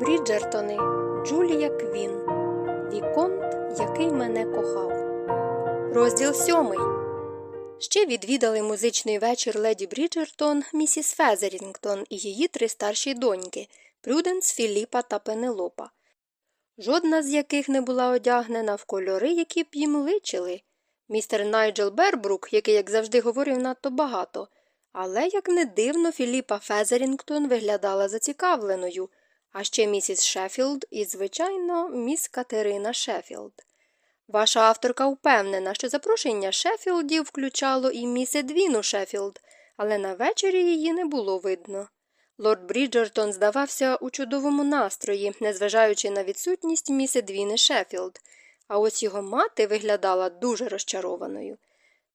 Бріджертони Джулія Квін Віконт, який мене кохав. Розділ сьомий. Ще відвідали музичний вечір леді Бріджертон, місіс Фезерінгтон і її три старші доньки Прюденс, Філіпа та Пенелопа. Жодна з яких не була одягнена в кольори, які б їм личили. Містер Найджел Бербрук, який, як завжди, говорив надто багато, але, як не дивно, Філіпа Фезерінгтон виглядала зацікавленою а ще місіс Шеффілд і, звичайно, міс Катерина Шеффілд. Ваша авторка впевнена, що запрошення Шеффілдів включало і міс Едвіну Шеффілд, але на вечері її не було видно. Лорд Бріджертон здавався у чудовому настрої, незважаючи на відсутність міс Едвіни Шеффілд, а ось його мати виглядала дуже розчарованою.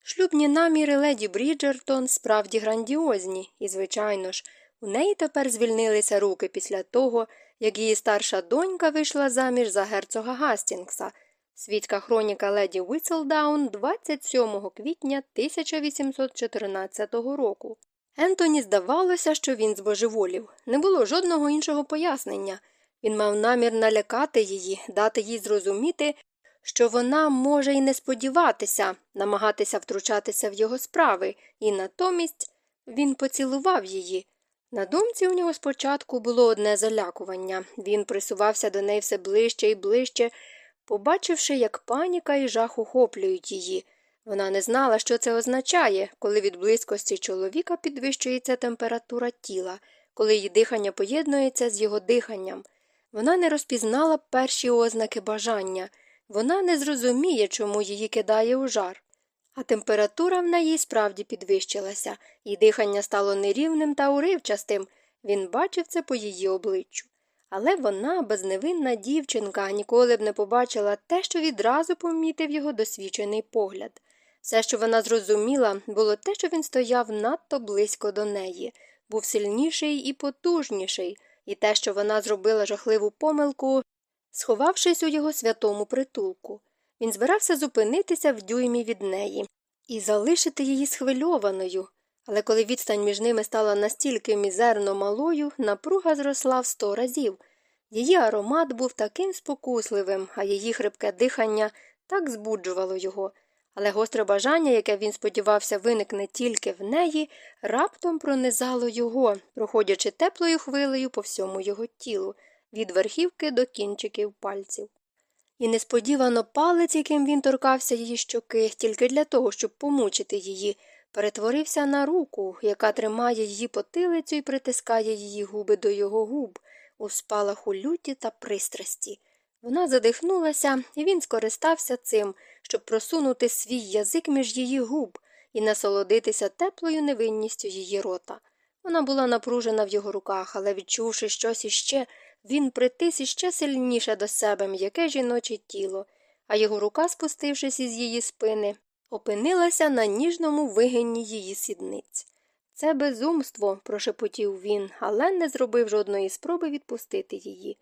Шлюбні наміри леді Бріджертон справді грандіозні, і, звичайно ж, у неї тепер звільнилися руки після того, як її старша донька вийшла заміж за герцога Гастінгса. Світська хроніка леді Віселдаун 27 квітня 1814 року. Ентоні здавалося, що він збожеволів. Не було жодного іншого пояснення. Він мав намір налякати її, дати їй зрозуміти, що вона може й не сподіватися, намагатися втручатися в його справи, і натомість він поцілував її. На думці у нього спочатку було одне залякування він присувався до неї все ближче і ближче, побачивши, як паніка і жах охоплюють її. Вона не знала, що це означає, коли від близькості чоловіка підвищується температура тіла, коли її дихання поєднується з його диханням. Вона не розпізнала перші ознаки бажання, вона не зрозуміє, чому її кидає у жар. А температура в неї справді підвищилася, і дихання стало нерівним та уривчастим. Він бачив це по її обличчю. Але вона, безневинна дівчинка, ніколи б не побачила те, що відразу помітив його досвідчений погляд. Все, що вона зрозуміла, було те, що він стояв надто близько до неї, був сильніший і потужніший, і те, що вона зробила жахливу помилку, сховавшись у його святому притулку. Він збирався зупинитися в дюймі від неї і залишити її схвильованою, але коли відстань між ними стала настільки мізерно малою, напруга зросла в сто разів. Її аромат був таким спокусливим, а її хрипке дихання так збуджувало його. Але гостре бажання, яке він сподівався, виникне тільки в неї, раптом пронизало його, проходячи теплою хвилею по всьому його тілу, від верхівки до кінчиків пальців. І несподівано палець, яким він торкався її щоки, тільки для того, щоб помучити її, перетворився на руку, яка тримає її потилицю і притискає її губи до його губ, у спалаху люті та пристрасті. Вона задихнулася, і він скористався цим, щоб просунути свій язик між її губ і насолодитися теплою невинністю її рота. Вона була напружена в його руках, але, відчувши щось іще, він притис іще сильніше до себе м'яке жіноче тіло, а його рука, спустившись із її спини, опинилася на ніжному вигинні її сідниць. Це безумство, прошепотів він, але не зробив жодної спроби відпустити її.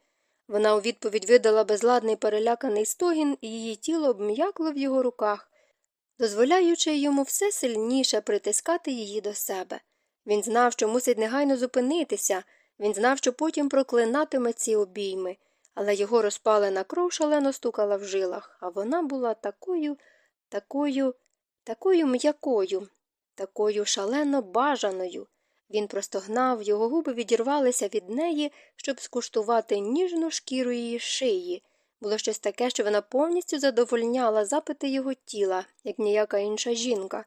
Вона у відповідь видала безладний переляканий стогін, і її тіло обм'якло в його руках, дозволяючи йому все сильніше притискати її до себе. Він знав, що мусить негайно зупинитися. Він знав, що потім проклинатиме ці обійми, але його розпалена кров шалено стукала в жилах, а вона була такою, такою, такою м'якою, такою шалено бажаною. Він простогнав, його губи відірвалися від неї, щоб скуштувати ніжну шкіру її шиї. Було щось таке, що вона повністю задовольняла запити його тіла, як ніяка інша жінка.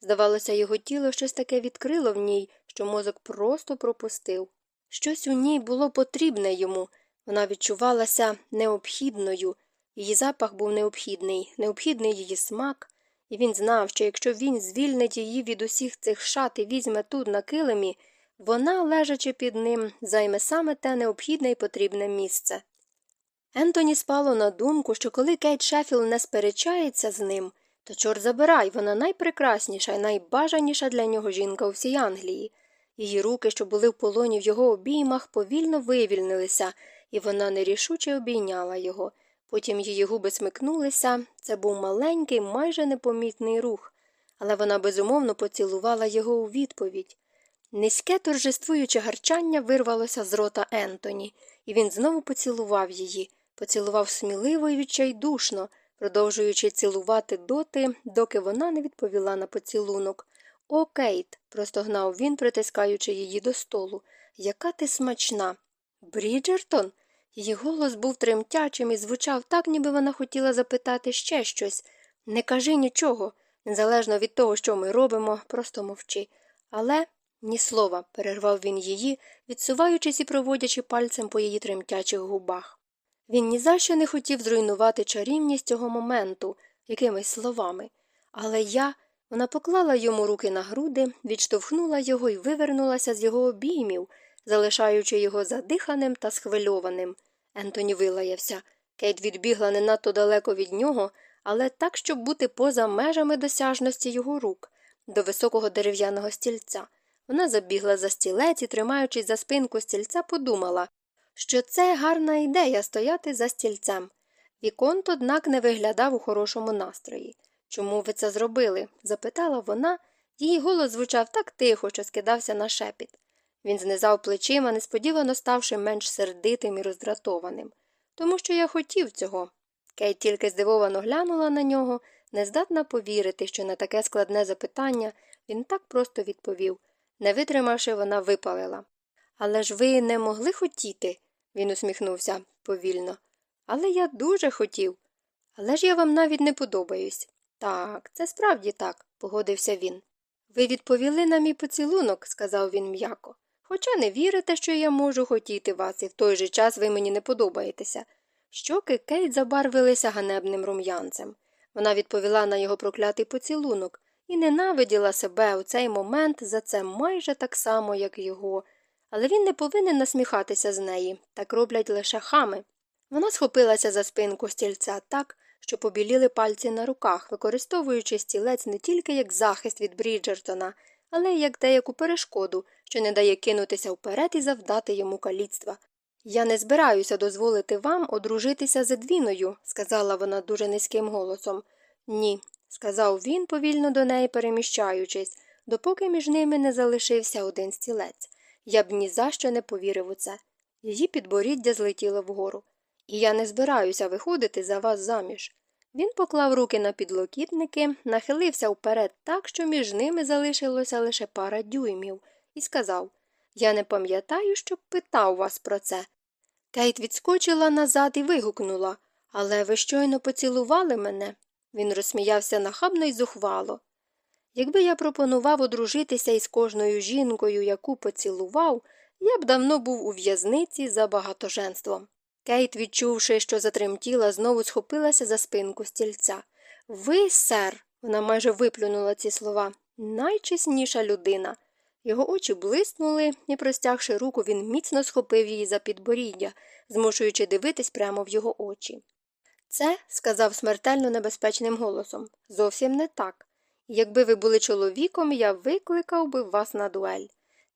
Здавалося, його тіло щось таке відкрило в ній, що мозок просто пропустив. Щось у ній було потрібне йому, вона відчувалася необхідною, її запах був необхідний, необхідний її смак, і він знав, що якщо він звільнить її від усіх цих шат і візьме тут на килимі, вона, лежачи під ним, займе саме те необхідне і потрібне місце. Ентоні спало на думку, що коли Кейт Шефіл не сперечається з ним, то чор забирай, вона найпрекрасніша і найбажаніша для нього жінка у всій Англії. Її руки, що були в полоні в його обіймах, повільно вивільнилися, і вона нерішуче обійняла його. Потім її губи смикнулися. Це був маленький, майже непомітний рух, але вона безумовно поцілувала його у відповідь. Низьке торжествуюче гарчання вирвалося з рота Ентоні, і він знову поцілував її, поцілував сміливо і відчайдушно, продовжуючи цілувати доти, доки вона не відповіла на поцілунок. О, Кейт, простогнав він, притискаючи її до столу. Яка ти смачна. Бріджертон? Її голос був тремтячим і звучав так, ніби вона хотіла запитати ще щось. Не кажи нічого, незалежно від того, що ми робимо, просто мовчи. Але ні слова, перервав він її, відсуваючись і проводячи пальцем по її тремтячих губах. Він ні за що не хотів зруйнувати чарівність цього моменту якимись словами. Але я. Вона поклала йому руки на груди, відштовхнула його і вивернулася з його обіймів, залишаючи його задиханим та схвильованим. Ентоні вилаявся. Кейт відбігла не надто далеко від нього, але так, щоб бути поза межами досяжності його рук, до високого дерев'яного стільця. Вона забігла за стілець і, тримаючись за спинку стільця, подумала, що це гарна ідея стояти за стільцем. Віконт, однак, не виглядав у хорошому настрої. Чому ви це зробили? запитала вона, її голос звучав так тихо, що скидався на шепіт. Він знизав плечима, несподівано ставши менш сердитим і роздратованим. Тому що я хотів цього. Кейт тільки здивовано глянула на нього, нездатна повірити, що на таке складне запитання він так просто відповів. Не витримавши, вона випалила. Але ж ви не могли хотіти, він усміхнувся повільно. Але я дуже хотів. Але ж я вам навіть не подобаюсь. Так, це справді так, погодився він. Ви відповіли на мій поцілунок, сказав він м'яко. Хоча не вірите, що я можу хотіти вас, і в той же час ви мені не подобаєтеся. Щоки Кейт забарвилися ганебним рум'янцем. Вона відповіла на його проклятий поцілунок і ненавиділа себе у цей момент за це майже так само, як його. Але він не повинен насміхатися з неї, так роблять лише хами. Вона схопилася за спинку стільця так, що побіліли пальці на руках, використовуючи стілець не тільки як захист від Бріджертона, але й як деяку перешкоду, що не дає кинутися вперед і завдати йому каліцтва. Я не збираюся дозволити вам одружитися з Едвіною, сказала вона дуже низьким голосом. Ні, сказав він, повільно до неї переміщаючись, допоки між ними не залишився один стілець. Я б ні за що не повірив у це. Її підборіддя злетіло вгору. І я не збираюся виходити за вас заміж. Він поклав руки на підлокітники, нахилився вперед так, що між ними залишилося лише пара дюймів, і сказав Я не пам'ятаю, щоб питав вас про це. Кейт відскочила назад і вигукнула Але ви щойно поцілували мене. Він розсміявся нахабно й зухвало. Якби я пропонував одружитися із кожною жінкою, яку поцілував, я б давно був у в'язниці за багатоженством. Кейт, відчувши, що затремтіла, знову схопилася за спинку стільця. Ви, сер, вона майже виплюнула ці слова, найчесніша людина. Його очі блиснули, і, простягши руку, він міцно схопив її за підборіддя, змушуючи дивитись прямо в його очі. Це, сказав смертельно небезпечним голосом, зовсім не так. Якби ви були чоловіком, я викликав би вас на дуель.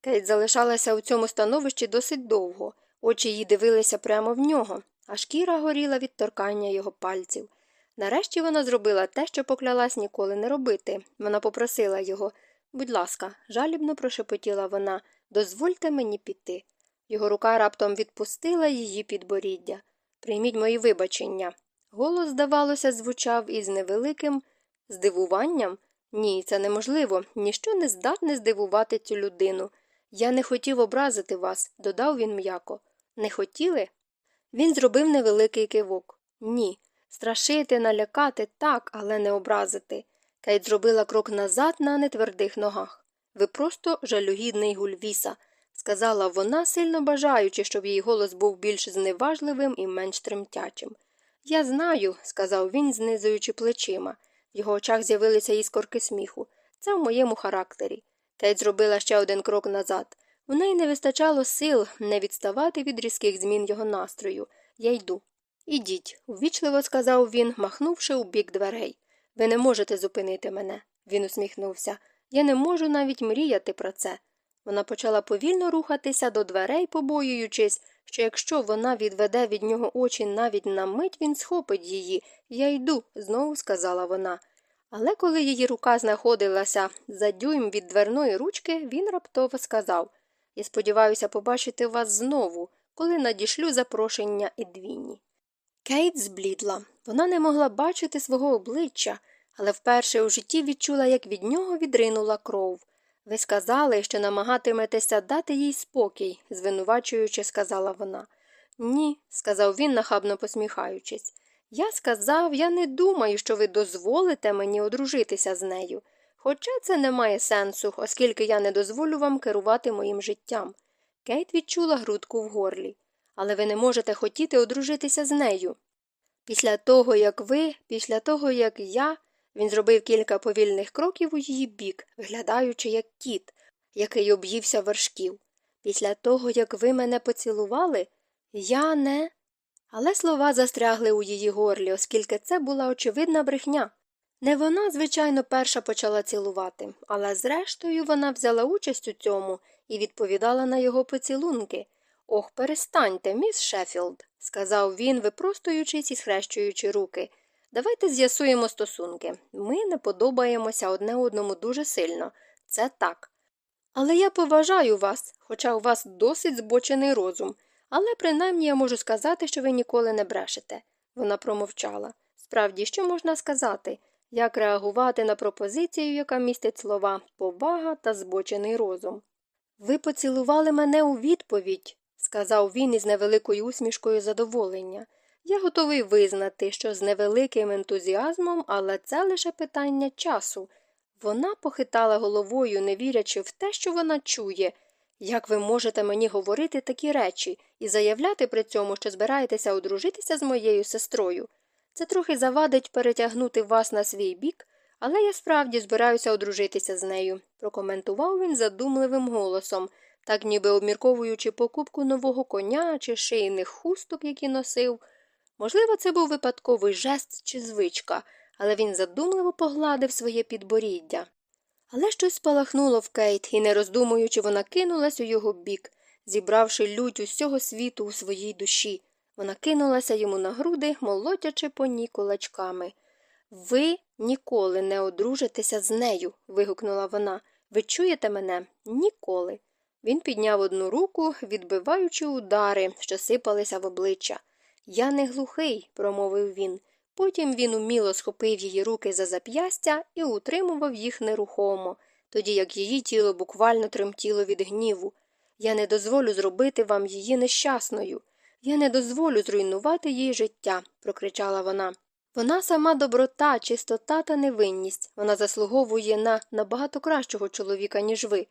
Кейт залишалася у цьому становищі досить довго. Очі її дивилися прямо в нього, а шкіра горіла від торкання його пальців. Нарешті вона зробила те, що поклялась ніколи не робити. Вона попросила його будь ласка, жалібно прошепотіла вона, дозвольте мені піти. Його рука раптом відпустила її підборіддя. Прийміть мої вибачення. Голос, здавалося, звучав із невеликим здивуванням. Ні, це неможливо, ніщо не здатне здивувати цю людину. Я не хотів образити вас, додав він м'яко. Не хотіли? Він зробив невеликий кивок. Ні. Страшити, налякати так, але не образити. Кейт зробила крок назад на нетвердих ногах. Ви просто жалюгідний гульвіса, сказала вона, сильно бажаючи, щоб її голос був більш зневажливим і менш тремтячим. Я знаю, сказав він, знизуючи плечима. В його очах з'явилися іскорки сміху. Це в моєму характері. Кейт зробила ще один крок назад. У неї не вистачало сил не відставати від різких змін його настрою. Я йду. Ідіть, увічливо сказав він, махнувши у бік дверей. Ви не можете зупинити мене. Він усміхнувся. Я не можу навіть мріяти про це. Вона почала повільно рухатися до дверей, побоюючись, що якщо вона відведе від нього очі навіть на мить, він схопить її. Я йду, знову сказала вона. Але коли її рука знаходилася за дюйм від дверної ручки, він раптово сказав Я сподіваюся побачити вас знову, коли надішлю запрошення Едвіні. Кейт зблідла. Вона не могла бачити свого обличчя, але вперше у житті відчула, як від нього відринула кров. Ви сказали, що намагатиметеся дати їй спокій, звинувачуючи, сказала вона. Ні, сказав він, нахабно посміхаючись. Я сказав, я не думаю, що ви дозволите мені одружитися з нею. Хоча це не має сенсу, оскільки я не дозволю вам керувати моїм життям. Кейт відчула грудку в горлі. Але ви не можете хотіти одружитися з нею. Після того, як ви, після того, як я. Він зробив кілька повільних кроків у її бік, виглядаючи, як кіт, який об'ївся вершків. Після того, як ви мене поцілували, я не. Але слова застрягли у її горлі, оскільки це була очевидна брехня. Не вона, звичайно, перша почала цілувати, але зрештою вона взяла участь у цьому і відповідала на його поцілунки. Ох, перестаньте, міс Шеффілд», – сказав він, випростуючись і схрещуючи руки. Давайте з'ясуємо стосунки. Ми не подобаємося одне одному дуже сильно. Це так. Але я поважаю вас, хоча у вас досить збочений розум. Але принаймні я можу сказати, що ви ніколи не брешете. Вона промовчала. Справді, що можна сказати? Як реагувати на пропозицію, яка містить слова повага та збочений розум? Ви поцілували мене у відповідь, сказав він із невеликою усмішкою задоволення. Я готовий визнати, що з невеликим ентузіазмом, але це лише питання часу. Вона похитала головою, не вірячи в те, що вона чує. Як ви можете мені говорити такі речі і заявляти при цьому, що збираєтеся одружитися з моєю сестрою? Це трохи завадить перетягнути вас на свій бік, але я справді збираюся одружитися з нею, прокоментував він задумливим голосом, так ніби обмірковуючи покупку нового коня чи шийних хусток, які носив. Можливо, це був випадковий жест чи звичка, але він задумливо погладив своє підборіддя. Але щось спалахнуло в Кейт, і, не роздумуючи, вона кинулась у його бік, зібравши лють усього світу у своїй душі. Вона кинулася йому на груди, молотячи по ній кулачками. Ви ніколи не одружитеся з нею. вигукнула вона. Ви чуєте мене? Ніколи. Він підняв одну руку, відбиваючи удари, що сипалися в обличчя. Я не глухий, промовив він. Потім він уміло схопив її руки за зап'ястя і утримував їх нерухомо, тоді як її тіло буквально тремтіло від гніву. Я не дозволю зробити вам її нещасною. Я не дозволю зруйнувати їй життя, прокричала вона. Вона сама доброта, чистота та невинність. Вона заслуговує на набагато кращого чоловіка, ніж ви.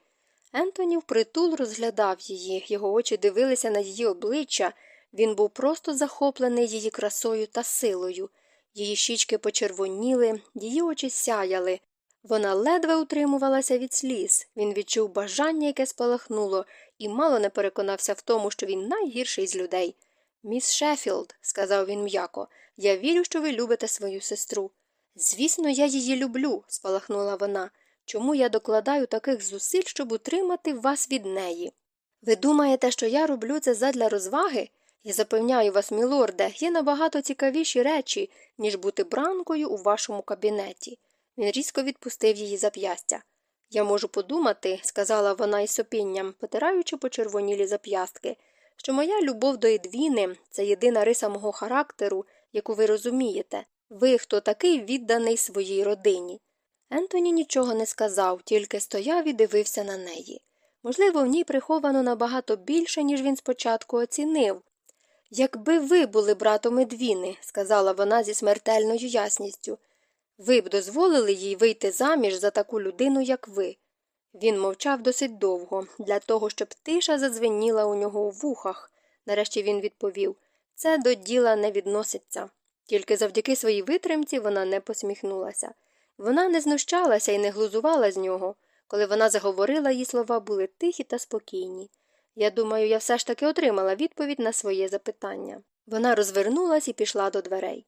Ентоні впритул розглядав її, його очі дивилися на її обличчя. Він був просто захоплений її красою та силою. Її щічки почервоніли, її очі сяяли. Вона ледве утримувалася від сліз. Він відчув бажання, яке спалахнуло, і мало не переконався в тому, що він найгірший з людей. Міс Шеффілд», – сказав він м'яко, я вірю, що ви любите свою сестру. Звісно, я її люблю, спалахнула вона. Чому я докладаю таких зусиль, щоб утримати вас від неї? Ви думаєте, що я роблю це задля розваги? Я запевняю вас, мілорде, є набагато цікавіші речі, ніж бути бранкою у вашому кабінеті. Він різко відпустив її зап'ястя. Я можу подумати, сказала вона із сопінням, потираючи почервонілі зап'ястки, що моя любов до Едвіни це єдина риса мого характеру, яку ви розумієте. Ви, хто такий відданий своїй родині. Ентоні нічого не сказав, тільки стояв і дивився на неї. Можливо, в ній приховано набагато більше, ніж він спочатку оцінив, Якби ви були братом Едвіни, сказала вона зі смертельною ясністю, ви б дозволили їй вийти заміж за таку людину, як ви. Він мовчав досить довго, для того, щоб тиша задзвеніла у нього у вухах. Нарешті він відповів це до діла не відноситься. Тільки завдяки своїй витримці вона не посміхнулася. Вона не знущалася і не глузувала з нього. Коли вона заговорила, її слова були тихі та спокійні. Я думаю, я все ж таки отримала відповідь на своє запитання. Вона розвернулась і пішла до дверей.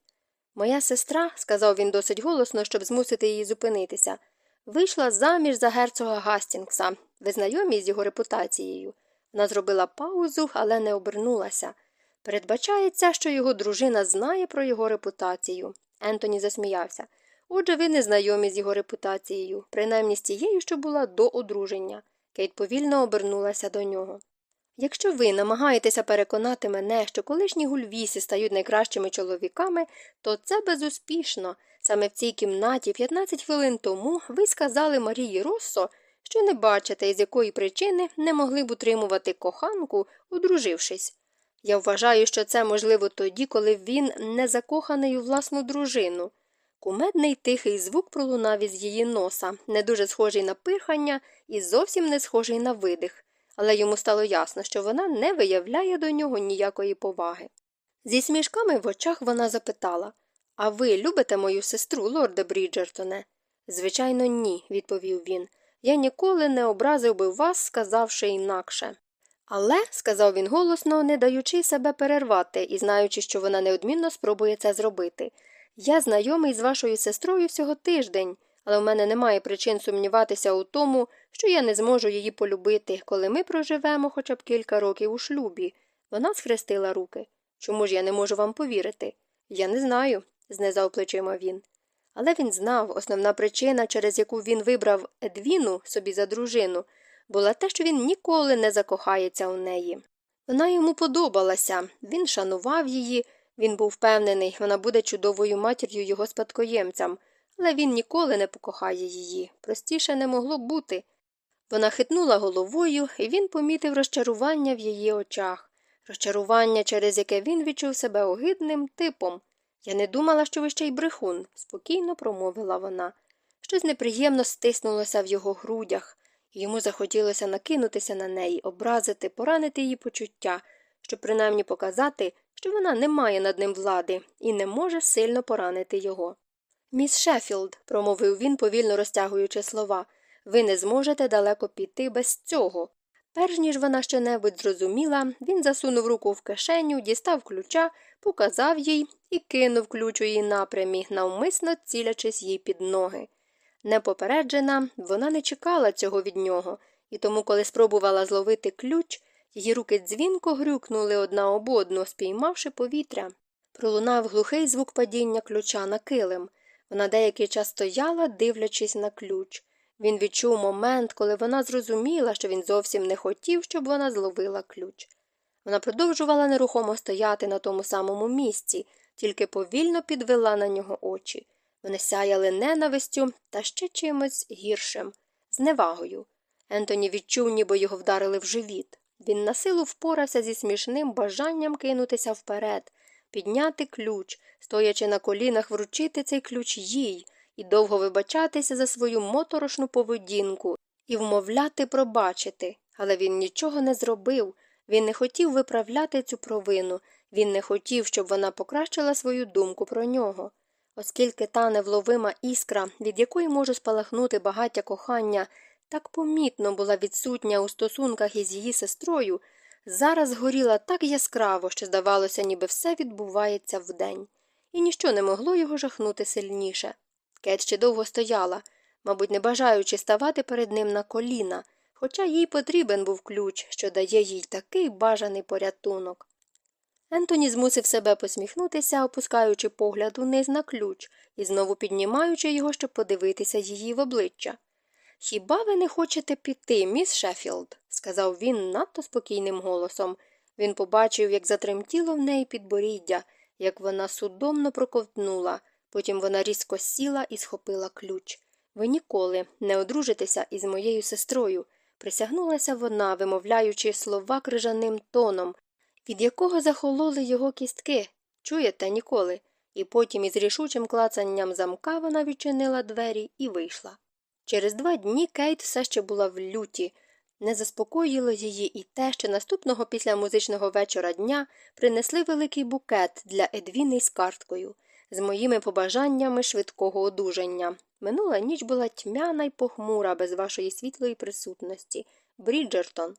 Моя сестра, сказав він досить голосно, щоб змусити її зупинитися, вийшла заміж за герцога Гастінгса, ви знайомі з його репутацією. Вона зробила паузу, але не обернулася. Передбачається, що його дружина знає про його репутацію. Ентоні засміявся. Отже, ви не знайомі з його репутацією, принаймні з тією, що була до одруження. Кейт повільно обернулася до нього. Якщо ви намагаєтеся переконати мене, що колишні гульвісі стають найкращими чоловіками, то це безуспішно. Саме в цій кімнаті 15 хвилин тому ви сказали Марії Россо, що не бачите, із якої причини не могли б утримувати коханку, одружившись. Я вважаю, що це можливо тоді, коли він не закоханий у власну дружину. Кумедний тихий звук пролунав із її носа, не дуже схожий на пирхання і зовсім не схожий на видих, але йому стало ясно, що вона не виявляє до нього ніякої поваги. Зі смішками в очах вона запитала А ви любите мою сестру, лорде Бріджертоне? Звичайно, ні, відповів він. Я ніколи не образив би вас, сказавши інакше. Але, сказав він голосно, не даючи себе перервати і знаючи, що вона неодмінно спробує це зробити. Я знайомий з вашою сестрою всього тиждень, але в мене немає причин сумніватися у тому, що я не зможу її полюбити, коли ми проживемо хоча б кілька років у шлюбі. Вона схрестила руки. Чому ж я не можу вам повірити? Я не знаю, знизав плечима він. Але він знав, основна причина, через яку він вибрав Едвіну собі за дружину, була те, що він ніколи не закохається у неї. Вона йому подобалася, він шанував її, він був впевнений, вона буде чудовою матір'ю його спадкоємцям, але він ніколи не покохає її. Простіше не могло бути. Вона хитнула головою, і він помітив розчарування в її очах, розчарування, через яке він відчув себе огидним типом. Я не думала, що ви ще й брехун, спокійно промовила вона. Щось неприємно стиснулося в його грудях, йому захотілося накинутися на неї, образити, поранити її почуття, щоб принаймні показати, що вона не має над ним влади і не може сильно поранити його. Міс Шеффілд, промовив він, повільно розтягуючи слова, ви не зможете далеко піти без цього. Перш ніж вона ще небудь зрозуміла, він засунув руку в кишеню, дістав ключа, показав їй і кинув ключ у її напрямі, навмисно цілячись їй під ноги. Непопереджена, вона не чекала цього від нього, і тому, коли спробувала зловити ключ, її руки дзвінко грюкнули одна об одну, спіймавши повітря. Пролунав глухий звук падіння ключа на килим. Вона деякий час стояла, дивлячись на ключ. Він відчув момент, коли вона зрозуміла, що він зовсім не хотів, щоб вона зловила ключ. Вона продовжувала нерухомо стояти на тому самому місці, тільки повільно підвела на нього очі. Вони сяяли ненавистю та ще чимось гіршим, зневагою. Ентоні відчув, ніби його вдарили в живіт. Він на силу впорався зі смішним бажанням кинутися вперед, підняти ключ, стоячи на колінах, вручити цей ключ їй і довго вибачатися за свою моторошну поведінку і вмовляти пробачити. Але він нічого не зробив. Він не хотів виправляти цю провину, він не хотів, щоб вона покращила свою думку про нього. Оскільки та невловима іскра, від якої може спалахнути багаття кохання, так помітно була відсутня у стосунках із її сестрою, зараз горіла так яскраво, що здавалося, ніби все відбувається вдень, і ніщо не могло його жахнути сильніше. Кет ще довго стояла, мабуть, не бажаючи ставати перед ним на коліна, хоча їй потрібен був ключ, що дає їй такий бажаний порятунок. Ентоні змусив себе посміхнутися, опускаючи погляд униз на ключ і знову піднімаючи його, щоб подивитися її в обличчя. Хіба ви не хочете піти, міс Шеффілд?» – сказав він надто спокійним голосом. Він побачив, як затремтіло в неї підборіддя, як вона судомно проковтнула, потім вона різко сіла і схопила ключ. Ви ніколи не одружитеся із моєю сестрою, присягнулася вона, вимовляючи слова крижаним тоном, від якого захололи його кістки. Чуєте, ніколи. І потім із рішучим клацанням замка вона відчинила двері і вийшла. Через два дні Кейт все ще була в люті. Не заспокоїло її і те, що наступного після музичного вечора дня принесли великий букет для Едвіни з карткою, з моїми побажаннями швидкого одужання. Минула ніч була тьмяна й похмура без вашої світлої присутності. Бріджертон.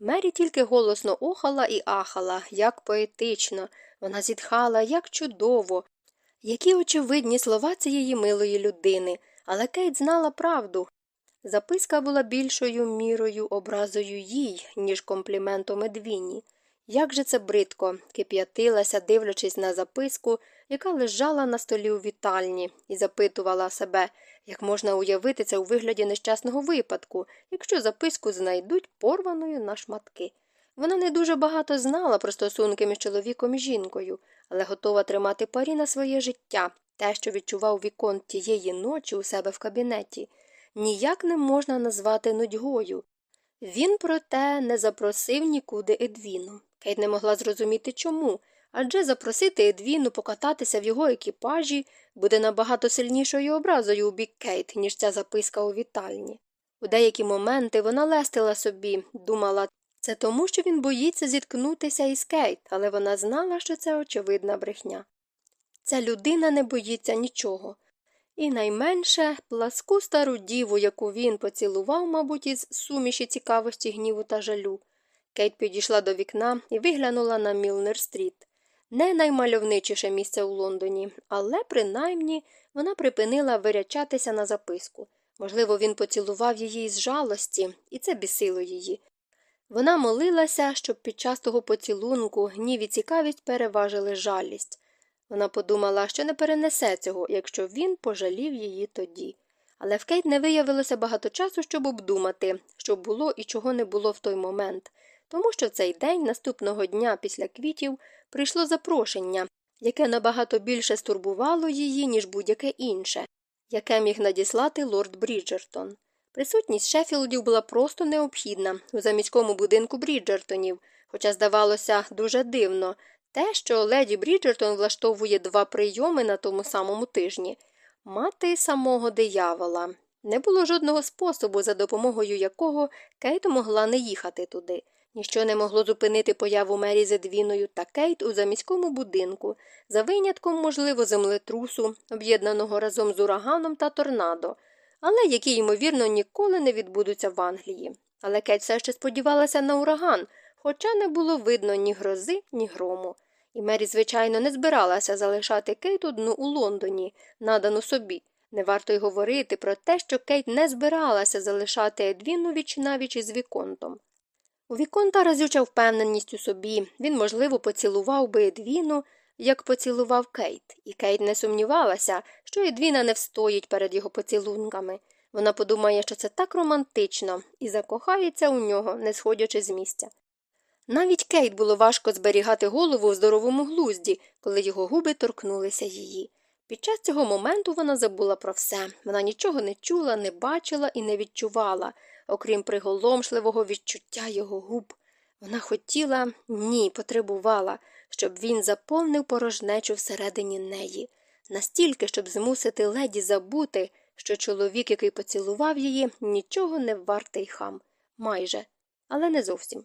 Мері тільки голосно охала і ахала, як поетично, вона зітхала, як чудово, які очевидні слова цієї милої людини, але Кейт знала правду. Записка була більшою мірою образою їй, ніж компліментом Едвіні. Як же це бридко, кип'ятилася, дивлячись на записку, яка лежала на столі у вітальні, і запитувала себе, як можна уявити це у вигляді нещасного випадку, якщо записку знайдуть порваною на шматки. Вона не дуже багато знала про стосунки між чоловіком і жінкою, але готова тримати парі на своє життя, те, що відчував вікон тієї ночі у себе в кабінеті, ніяк не можна назвати нудьгою. Він, проте, не запросив нікуди Едвіну. Кейт не могла зрозуміти чому, адже запросити Едвіну покататися в його екіпажі буде набагато сильнішою образою у бік Кейт, ніж ця записка у вітальні. У деякі моменти вона лестила собі, думала, це тому, що він боїться зіткнутися із Кейт, але вона знала, що це очевидна брехня. Ця людина не боїться нічого. І найменше плоску стару діву, яку він поцілував, мабуть, із суміші цікавості, гніву та жалю. Кейт підійшла до вікна і виглянула на Мілнер стріт. Не наймальовничіше місце у Лондоні, але принаймні вона припинила вирячатися на записку. Можливо, він поцілував її із жалості, і це бісило її. Вона молилася, щоб під час того поцілунку гнів і цікавість переважили жалість. Вона подумала, що не перенесе цього, якщо він пожалів її тоді. Але в Кейт не виявилося багато часу, щоб обдумати, що було і чого не було в той момент, тому що в цей день, наступного дня після квітів, прийшло запрошення, яке набагато більше стурбувало її, ніж будь-яке інше, яке міг надіслати лорд Бріджертон. Присутність Шеффілдів була просто необхідна у заміському будинку Бріджертонів, хоча здавалося дуже дивно те, що леді Бріджертон влаштовує два прийоми на тому самому тижні мати самого диявола. Не було жодного способу, за допомогою якого Кейт могла не їхати туди. Ніщо не могло зупинити появу Мері з Едвіною та Кейт у заміському будинку, за винятком, можливо, землетрусу, об'єднаного разом з ураганом та торнадо, але які, ймовірно, ніколи не відбудуться в Англії. Але Кейт все ще сподівалася на ураган, хоча не було видно ні грози, ні грому. І Мері, звичайно, не збиралася залишати Кейт одну у Лондоні, надану собі. Не варто й говорити про те, що Кейт не збиралася залишати Едвіну віч-на-віч із Віконтом. У Віконта разюча впевненість у собі, він, можливо, поцілував би Едвіну, як поцілував Кейт, і Кейт не сумнівалася, що Едвіна не встоїть перед його поцілунками. Вона подумає, що це так романтично, і закохається у нього, не сходячи з місця. Навіть Кейт було важко зберігати голову в здоровому глузді, коли його губи торкнулися її. Під час цього моменту вона забула про все. Вона нічого не чула, не бачила і не відчувала, окрім приголомшливого відчуття його губ. Вона хотіла, ні, потребувала, щоб він заповнив порожнечу всередині неї, настільки, щоб змусити леді забути, що чоловік, який поцілував її, нічого не вартий хам. Майже, але не зовсім.